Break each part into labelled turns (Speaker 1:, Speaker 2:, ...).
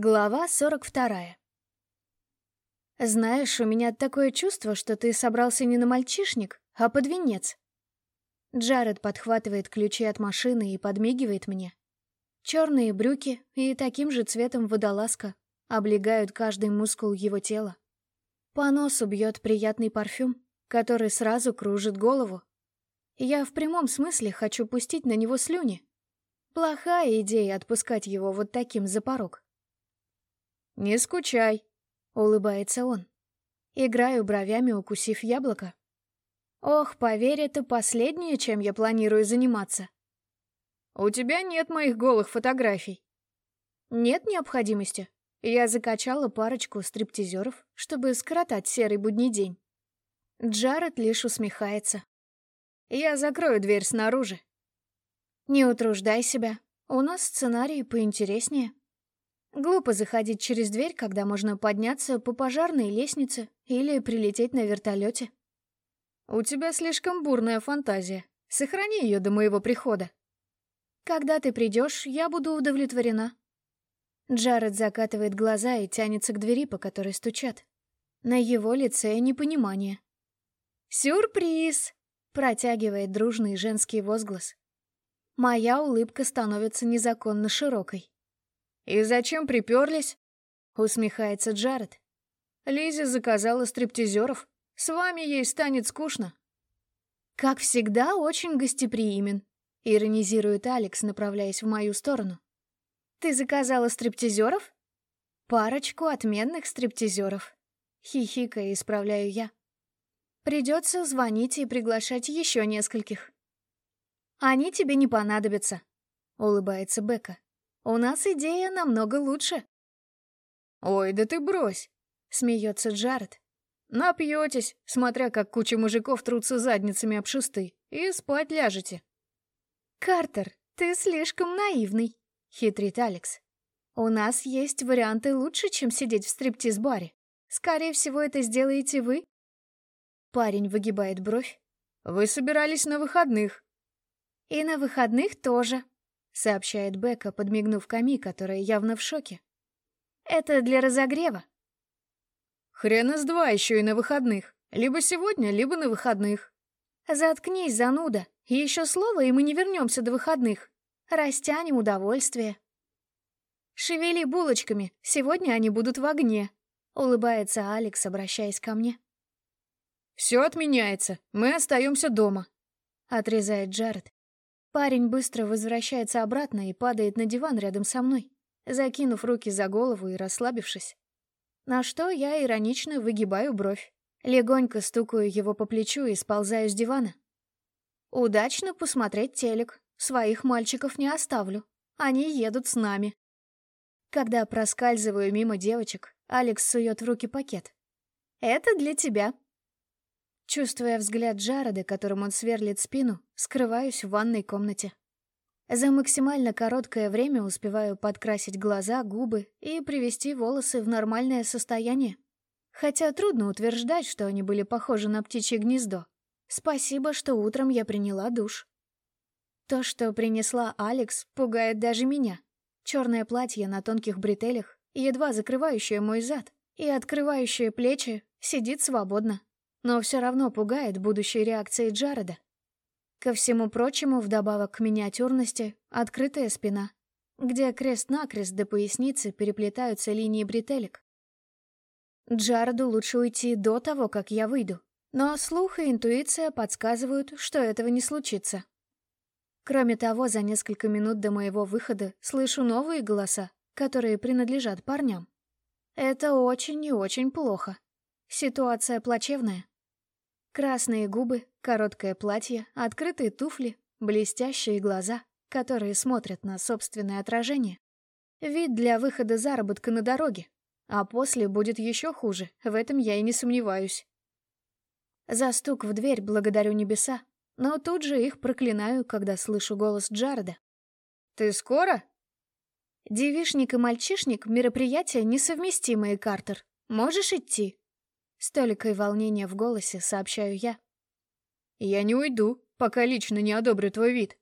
Speaker 1: Глава 42. Знаешь, у меня такое чувство, что ты собрался не на мальчишник, а под венец. Джаред подхватывает ключи от машины и подмигивает мне. Черные брюки и таким же цветом водолазка облегают каждый мускул его тела. По носу бьет приятный парфюм, который сразу кружит голову. Я в прямом смысле хочу пустить на него слюни. Плохая идея отпускать его вот таким за порог.
Speaker 2: «Не скучай», — улыбается он.
Speaker 1: Играю бровями, укусив яблоко. Ох, поверь, это последнее, чем я планирую заниматься.
Speaker 2: У тебя нет моих голых фотографий.
Speaker 1: Нет необходимости. Я закачала парочку стриптизеров, чтобы скоротать серый будний день. Джаред лишь усмехается.
Speaker 2: Я закрою дверь снаружи.
Speaker 1: Не утруждай себя. У нас сценарий поинтереснее. Глупо заходить через дверь, когда можно подняться по пожарной лестнице или прилететь на вертолете.
Speaker 2: У тебя слишком бурная фантазия. Сохрани ее до моего прихода.
Speaker 1: Когда ты придешь, я буду удовлетворена. Джаред закатывает глаза и тянется к двери, по которой стучат. На его лице непонимание. «Сюрприз!» — протягивает дружный женский возглас. Моя улыбка становится незаконно широкой.
Speaker 2: «И зачем приперлись?»
Speaker 1: — усмехается Джаред.
Speaker 2: Лизи заказала стриптизеров. С вами ей станет скучно».
Speaker 1: «Как всегда, очень гостеприимен», — иронизирует Алекс, направляясь в мою сторону. «Ты заказала стриптизеров?» «Парочку отменных стриптизеров», — хихикая исправляю я. «Придется звонить и приглашать еще нескольких». «Они тебе не понадобятся», — улыбается Бека. У нас идея намного лучше.
Speaker 2: Ой, да ты брось, смеется Джаред. Напьетесь, смотря как куча мужиков трутся задницами об шесты, и спать ляжете.
Speaker 1: Картер, ты слишком наивный, хитрит Алекс. У нас есть варианты лучше, чем сидеть в стриптиз-баре. Скорее всего, это сделаете вы. Парень выгибает бровь.
Speaker 2: Вы собирались на выходных.
Speaker 1: И на выходных тоже, сообщает Бека, подмигнув Ками, которая явно в шоке. «Это для разогрева».
Speaker 2: «Хрен из два еще и на выходных. Либо сегодня, либо на выходных».
Speaker 1: «Заткнись, зануда. Еще слово, и мы не вернемся до выходных. Растянем удовольствие». «Шевели булочками, сегодня они будут в огне», — улыбается Алекс, обращаясь ко мне.
Speaker 2: «Все отменяется, мы остаемся дома», — отрезает Джаред.
Speaker 1: Парень быстро возвращается обратно и падает на диван рядом со мной, закинув руки за голову и расслабившись. На что я иронично выгибаю бровь. Легонько стукаю его по плечу и сползаю с дивана. Удачно посмотреть телек. Своих мальчиков не оставлю. Они едут с нами. Когда проскальзываю мимо девочек, Алекс сует в руки пакет. «Это для тебя», Чувствуя взгляд Джареда, которым он сверлит спину, скрываюсь в ванной комнате. За максимально короткое время успеваю подкрасить глаза, губы и привести волосы в нормальное состояние. Хотя трудно утверждать, что они были похожи на птичье гнездо. Спасибо, что утром я приняла душ. То, что принесла Алекс, пугает даже меня. Черное платье на тонких бретелях, едва закрывающее мой зад и открывающее плечи, сидит свободно но все равно пугает будущей реакцией Джареда. Ко всему прочему, вдобавок к миниатюрности, открытая спина, где крест-накрест до поясницы переплетаются линии бретелек. Джареду лучше уйти до того, как я выйду, но слух и интуиция подсказывают, что этого не случится. Кроме того, за несколько минут до моего выхода слышу новые голоса, которые принадлежат парням. Это очень и очень плохо. Ситуация плачевная. Красные губы, короткое платье, открытые туфли, блестящие глаза, которые смотрят на собственное отражение. Вид для выхода заработка на дороге. А после будет еще хуже, в этом я и не сомневаюсь. За стук в дверь благодарю небеса, но тут же их проклинаю, когда слышу голос Джареда.
Speaker 2: «Ты скоро?»
Speaker 1: «Девишник и мальчишник — мероприятия несовместимые, Картер. Можешь идти?» С толикой волнения в голосе сообщаю я.
Speaker 2: «Я не уйду, пока лично не одобрю твой вид».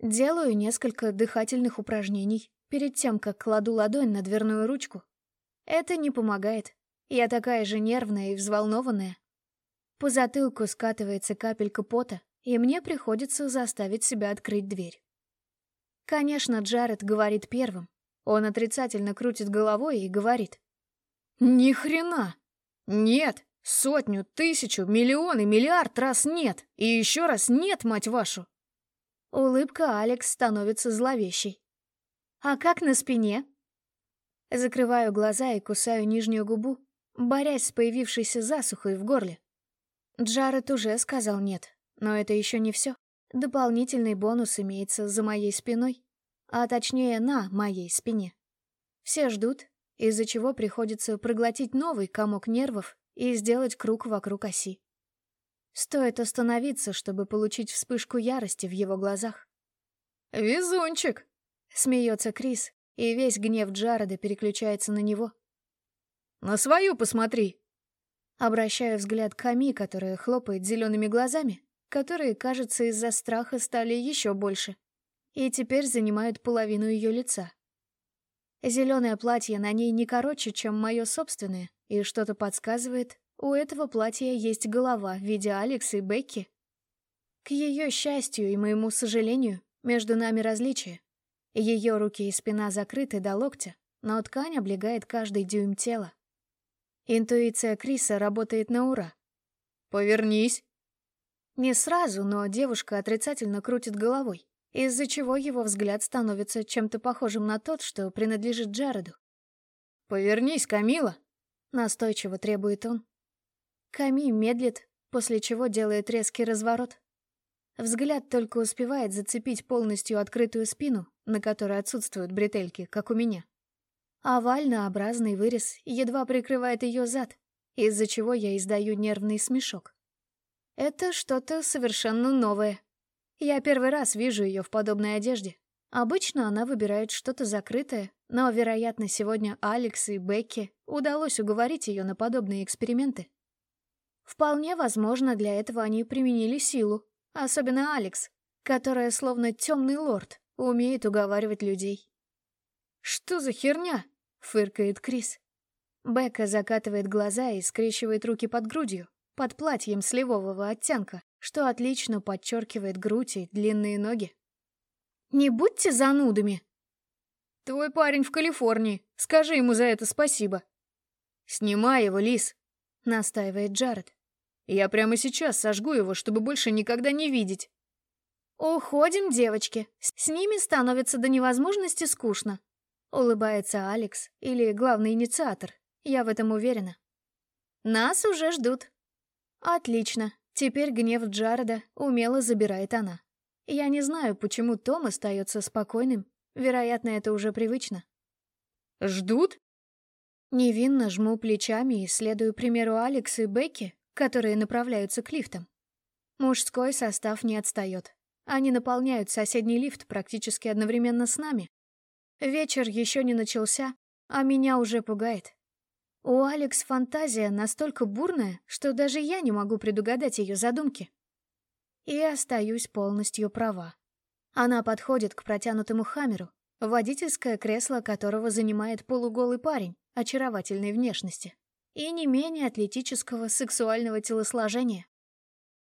Speaker 1: Делаю несколько дыхательных упражнений, перед тем, как кладу ладонь на дверную ручку. Это не помогает. Я такая же нервная и взволнованная. По затылку скатывается капелька пота, и мне приходится заставить себя открыть дверь. Конечно, Джаред говорит первым. Он отрицательно крутит головой и говорит.
Speaker 2: «Ни хрена! Нет! Сотню, тысячу, миллион и миллиард раз нет! И еще раз нет, мать вашу!»
Speaker 1: Улыбка Алекс становится зловещей. «А как на спине?» Закрываю глаза и кусаю нижнюю губу, борясь с появившейся засухой в горле. Джаред уже сказал «нет», но это еще не все. Дополнительный бонус имеется за моей спиной, а точнее на моей спине. Все ждут, из-за чего приходится проглотить новый комок нервов и сделать круг вокруг оси. Стоит остановиться, чтобы получить вспышку ярости в его глазах.
Speaker 2: «Везунчик!» — смеется Крис, и весь гнев Джареда переключается на него. «На свою посмотри!»
Speaker 1: Обращаю взгляд к Ами, которая хлопает зелеными глазами, которые, кажется, из-за страха стали еще больше, и теперь занимают половину ее лица. Зеленое платье на ней не короче, чем мое собственное, и что-то подсказывает, у этого платья есть голова в виде Алекса и Бекки. К ее счастью и моему сожалению, между нами различия. Ее руки и спина закрыты до локтя, но ткань облегает каждый дюйм тела. Интуиция Криса работает на ура.
Speaker 2: «Повернись!»
Speaker 1: Не сразу, но девушка отрицательно крутит головой, из-за чего его взгляд становится чем-то похожим на тот, что принадлежит Джареду.
Speaker 2: «Повернись, Камила!»
Speaker 1: — настойчиво требует он. Ками медлит, после чего делает резкий разворот. Взгляд только успевает зацепить полностью открытую спину, на которой отсутствуют бретельки, как у меня. Овальнообразный вырез едва прикрывает ее зад, из-за чего я издаю нервный смешок. Это что-то совершенно новое. Я первый раз вижу ее в подобной одежде. Обычно она выбирает что-то закрытое, но, вероятно, сегодня Алекс и Бекки удалось уговорить ее на подобные эксперименты. Вполне возможно, для этого они применили силу, особенно Алекс, которая, словно темный лорд, умеет уговаривать людей.
Speaker 2: «Что за херня?» — фыркает Крис.
Speaker 1: Бекка закатывает глаза и скрещивает руки под грудью, под платьем сливового оттенка, что отлично подчеркивает грудь и длинные ноги. «Не будьте занудами!»
Speaker 2: «Твой парень в Калифорнии. Скажи ему за это спасибо». «Снимай его, Лис», — настаивает Джаред. «Я прямо сейчас сожгу его, чтобы больше никогда не видеть».
Speaker 1: «Уходим, девочки. С ними становится до невозможности скучно», — улыбается Алекс, или главный инициатор. Я в этом уверена. «Нас уже ждут». «Отлично. Теперь гнев Джареда умело забирает она. Я не знаю, почему Том остается спокойным. Вероятно, это уже привычно».
Speaker 2: «Ждут?»
Speaker 1: Невинно жму плечами и следую примеру Алекса и Бекки, которые направляются к лифтам. Мужской состав не отстает. Они наполняют соседний лифт практически одновременно с нами. Вечер еще не начался, а меня уже пугает. У Алекс фантазия настолько бурная, что даже я не могу предугадать ее задумки. И остаюсь полностью права. Она подходит к протянутому хамеру, водительское кресло которого занимает полуголый парень очаровательной внешности и не менее атлетического сексуального телосложения.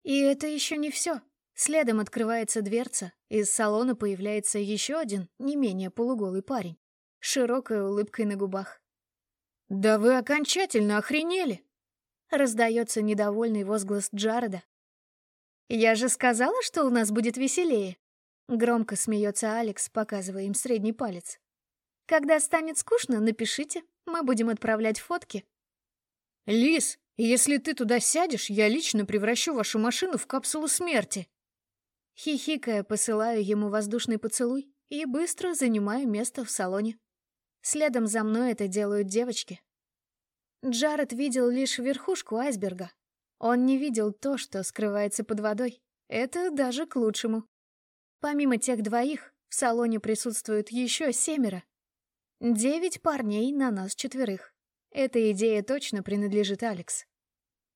Speaker 1: И это еще не все. Следом открывается дверца, из салона появляется еще один, не менее полуголый парень, широкой улыбкой на губах.
Speaker 2: «Да вы окончательно охренели!»
Speaker 1: Раздается недовольный возглас Джареда. «Я же сказала, что у нас будет веселее!» Громко смеется Алекс, показывая им средний палец. «Когда станет скучно, напишите, мы будем отправлять фотки».
Speaker 2: «Лис, если ты туда сядешь, я лично превращу вашу машину в капсулу смерти!»
Speaker 1: Хихикая, посылаю ему воздушный поцелуй и быстро занимаю место в салоне. Следом за мной это делают девочки. Джаред видел лишь верхушку айсберга. Он не видел то, что скрывается под водой. Это даже к лучшему. Помимо тех двоих, в салоне присутствуют еще семеро. Девять парней на нас четверых. Эта идея точно принадлежит Алекс.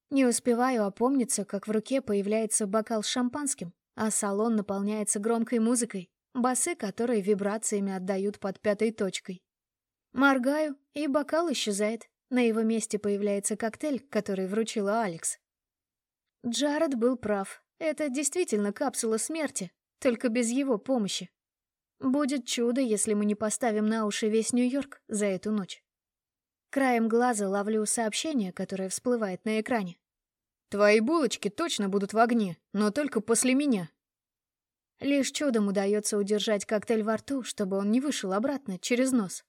Speaker 1: Не успеваю опомниться, как в руке появляется бокал с шампанским, а салон наполняется громкой музыкой, басы которые вибрациями отдают под пятой точкой. Моргаю, и бокал исчезает. На его месте появляется коктейль, который вручила Алекс. Джаред был прав. Это действительно капсула смерти, только без его помощи. Будет чудо, если мы не поставим на уши весь Нью-Йорк за эту ночь. Краем глаза ловлю сообщение, которое всплывает на экране.
Speaker 2: «Твои булочки точно будут в огне, но только после меня».
Speaker 1: Лишь чудом удается удержать коктейль во рту, чтобы он не вышел обратно, через нос.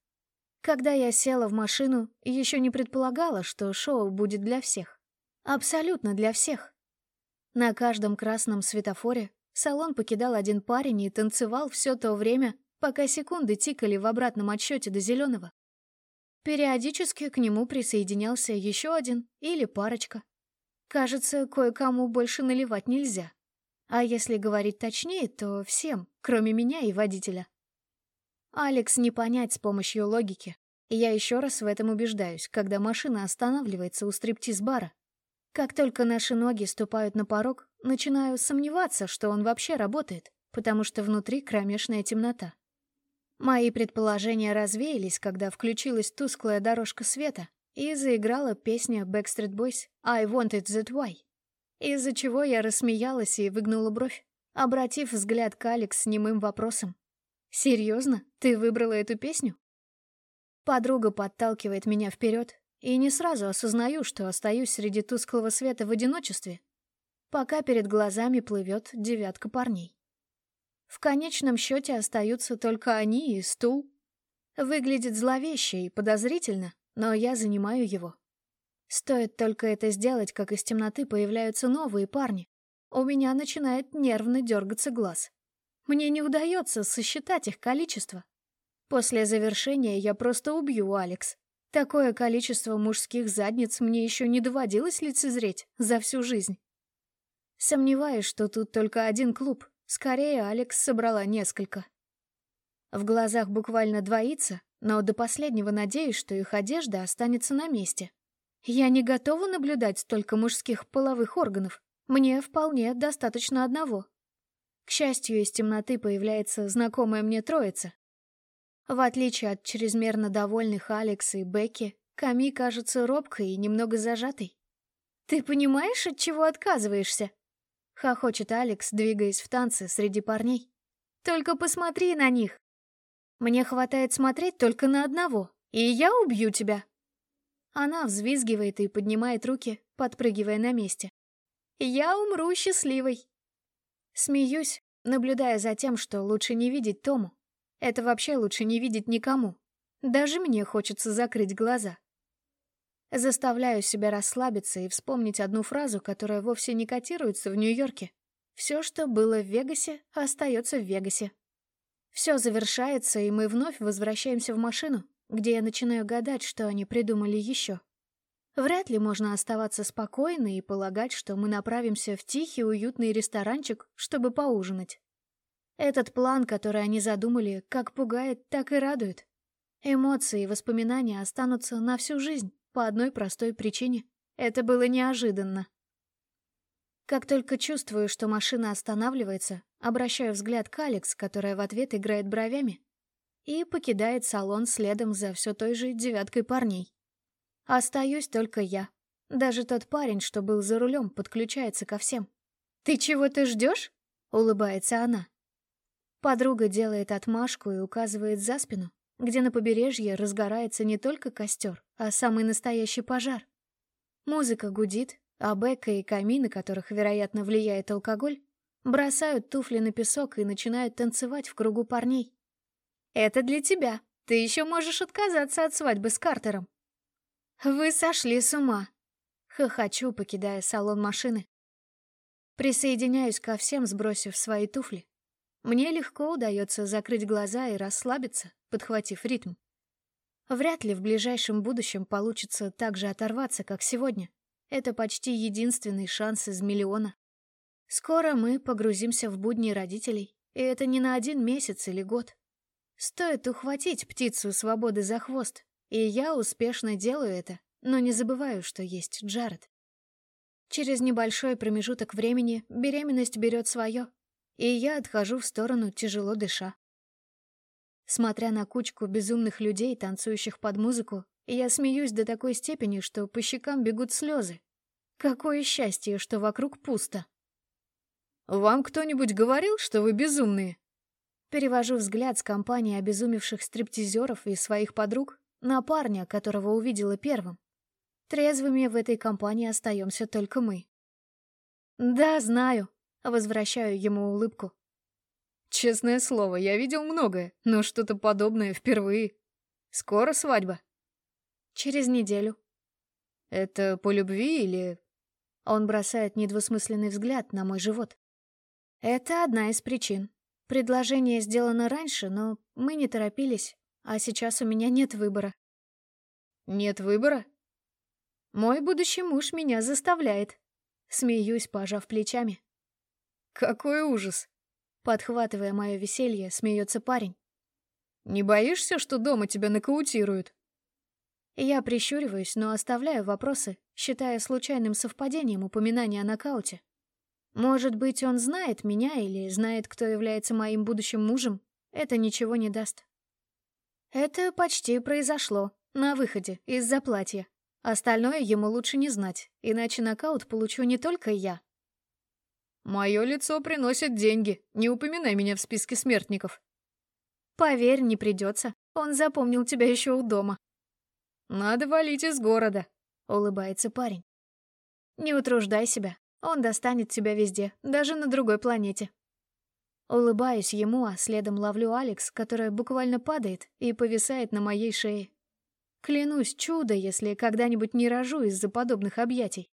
Speaker 1: Когда я села в машину, еще не предполагала, что шоу будет для всех. Абсолютно для всех. На каждом красном светофоре салон покидал один парень и танцевал все то время, пока секунды тикали в обратном отсчете до зеленого. Периодически к нему присоединялся еще один или парочка. Кажется, кое-кому больше наливать нельзя. А если говорить точнее, то всем, кроме меня и водителя. Алекс не понять с помощью логики. я еще раз в этом убеждаюсь, когда машина останавливается у стриптиз-бара. Как только наши ноги ступают на порог, начинаю сомневаться, что он вообще работает, потому что внутри кромешная темнота. Мои предположения развеялись, когда включилась тусклая дорожка света и заиграла песня Backstreet Boys «I Want It That Way», из-за чего я рассмеялась и выгнула бровь, обратив взгляд к Алекс с немым вопросом. «Серьезно? Ты выбрала эту песню?» Подруга подталкивает меня вперед, и не сразу осознаю, что остаюсь среди тусклого света в одиночестве, пока перед глазами плывет девятка парней. В конечном счете остаются только они и стул. Выглядит зловеще и подозрительно, но я занимаю его. Стоит только это сделать, как из темноты появляются новые парни. У меня начинает нервно дергаться глаз. Мне не удается сосчитать их количество. После завершения я просто убью Алекс. Такое количество мужских задниц мне еще не доводилось лицезреть за всю жизнь. Сомневаюсь, что тут только один клуб, Скорее, Алекс собрала несколько. В глазах буквально двоится, но до последнего надеюсь, что их одежда останется на месте. Я не готова наблюдать столько мужских половых органов. Мне вполне достаточно одного. К счастью, из темноты появляется знакомая мне троица. В отличие от чрезмерно довольных Алекс и Бекки, Ками кажется робкой и немного зажатой. «Ты понимаешь, от чего отказываешься?» Хохочет Алекс, двигаясь в танце среди парней. «Только посмотри на них!» «Мне хватает смотреть только на одного, и я убью тебя!» Она взвизгивает и поднимает руки, подпрыгивая на месте. «Я умру счастливой!» Смеюсь, наблюдая за тем, что лучше не видеть Тому. Это вообще лучше не видеть никому. Даже мне хочется закрыть глаза. Заставляю себя расслабиться и вспомнить одну фразу, которая вовсе не котируется в Нью-Йорке. Все, что было в Вегасе, остается в Вегасе. Все завершается, и мы вновь возвращаемся в машину, где я начинаю гадать, что они придумали еще. Вряд ли можно оставаться спокойной и полагать, что мы направимся в тихий, уютный ресторанчик, чтобы поужинать. Этот план, который они задумали, как пугает, так и радует. Эмоции и воспоминания останутся на всю жизнь. По одной простой причине. Это было неожиданно. Как только чувствую, что машина останавливается, обращаю взгляд к Алекс, которая в ответ играет бровями, и покидает салон следом за все той же девяткой парней. Остаюсь только я. Даже тот парень, что был за рулем, подключается ко всем. «Ты чего-то ждешь?» — улыбается она. Подруга делает отмашку и указывает за спину, где на побережье разгорается не только костер, а самый настоящий пожар. Музыка гудит, а Бека и Ками, на которых, вероятно, влияет алкоголь, бросают туфли на песок и начинают танцевать в кругу парней. «Это для тебя. Ты еще можешь отказаться от свадьбы с Картером». «Вы сошли с ума!» Хохочу, покидая салон машины. Присоединяюсь ко всем, сбросив свои туфли. Мне легко удается закрыть глаза и расслабиться, подхватив ритм. Вряд ли в ближайшем будущем получится так же оторваться, как сегодня. Это почти единственный шанс из миллиона. Скоро мы погрузимся в будни родителей, и это не на один месяц или год. Стоит ухватить птицу свободы за хвост, и я успешно делаю это, но не забываю, что есть Джаред. Через небольшой промежуток времени беременность берет свое, и я отхожу в сторону, тяжело дыша. Смотря на кучку безумных людей, танцующих под музыку, я смеюсь до такой степени, что по щекам бегут слезы. Какое счастье, что вокруг пусто.
Speaker 2: «Вам кто-нибудь говорил, что вы безумные?»
Speaker 1: Перевожу взгляд с компании обезумевших стриптизеров и своих подруг на парня, которого увидела первым. Трезвыми в этой компании остаемся только мы. «Да, знаю», — возвращаю ему улыбку.
Speaker 2: «Честное слово, я видел многое, но что-то подобное впервые. Скоро свадьба?»
Speaker 1: «Через неделю».
Speaker 2: «Это по любви или...»
Speaker 1: Он бросает недвусмысленный взгляд на мой живот. Это одна из причин. Предложение сделано раньше, но мы не торопились, а сейчас у меня нет выбора.
Speaker 2: Нет выбора?
Speaker 1: Мой будущий муж меня заставляет. Смеюсь, пожав плечами.
Speaker 2: Какой ужас!
Speaker 1: Подхватывая мое веселье, смеется парень.
Speaker 2: Не боишься, что дома тебя нокаутируют?
Speaker 1: Я прищуриваюсь, но оставляю вопросы, считая случайным совпадением упоминания о нокауте. Может быть, он знает меня или знает, кто является моим будущим мужем? Это ничего не даст. Это почти произошло, на выходе, из-за платья. Остальное ему лучше не знать, иначе нокаут получу не только я.
Speaker 2: Мое лицо приносит деньги, не упоминай меня в списке смертников.
Speaker 1: Поверь, не придется. Он запомнил тебя еще у дома.
Speaker 2: Надо валить из города, улыбается парень.
Speaker 1: Не утруждай себя, он достанет тебя везде, даже на другой планете. Улыбаюсь ему, а следом ловлю Алекс, которая буквально падает и повисает на моей шее. Клянусь, чудо, если когда-нибудь не рожу из-за подобных объятий.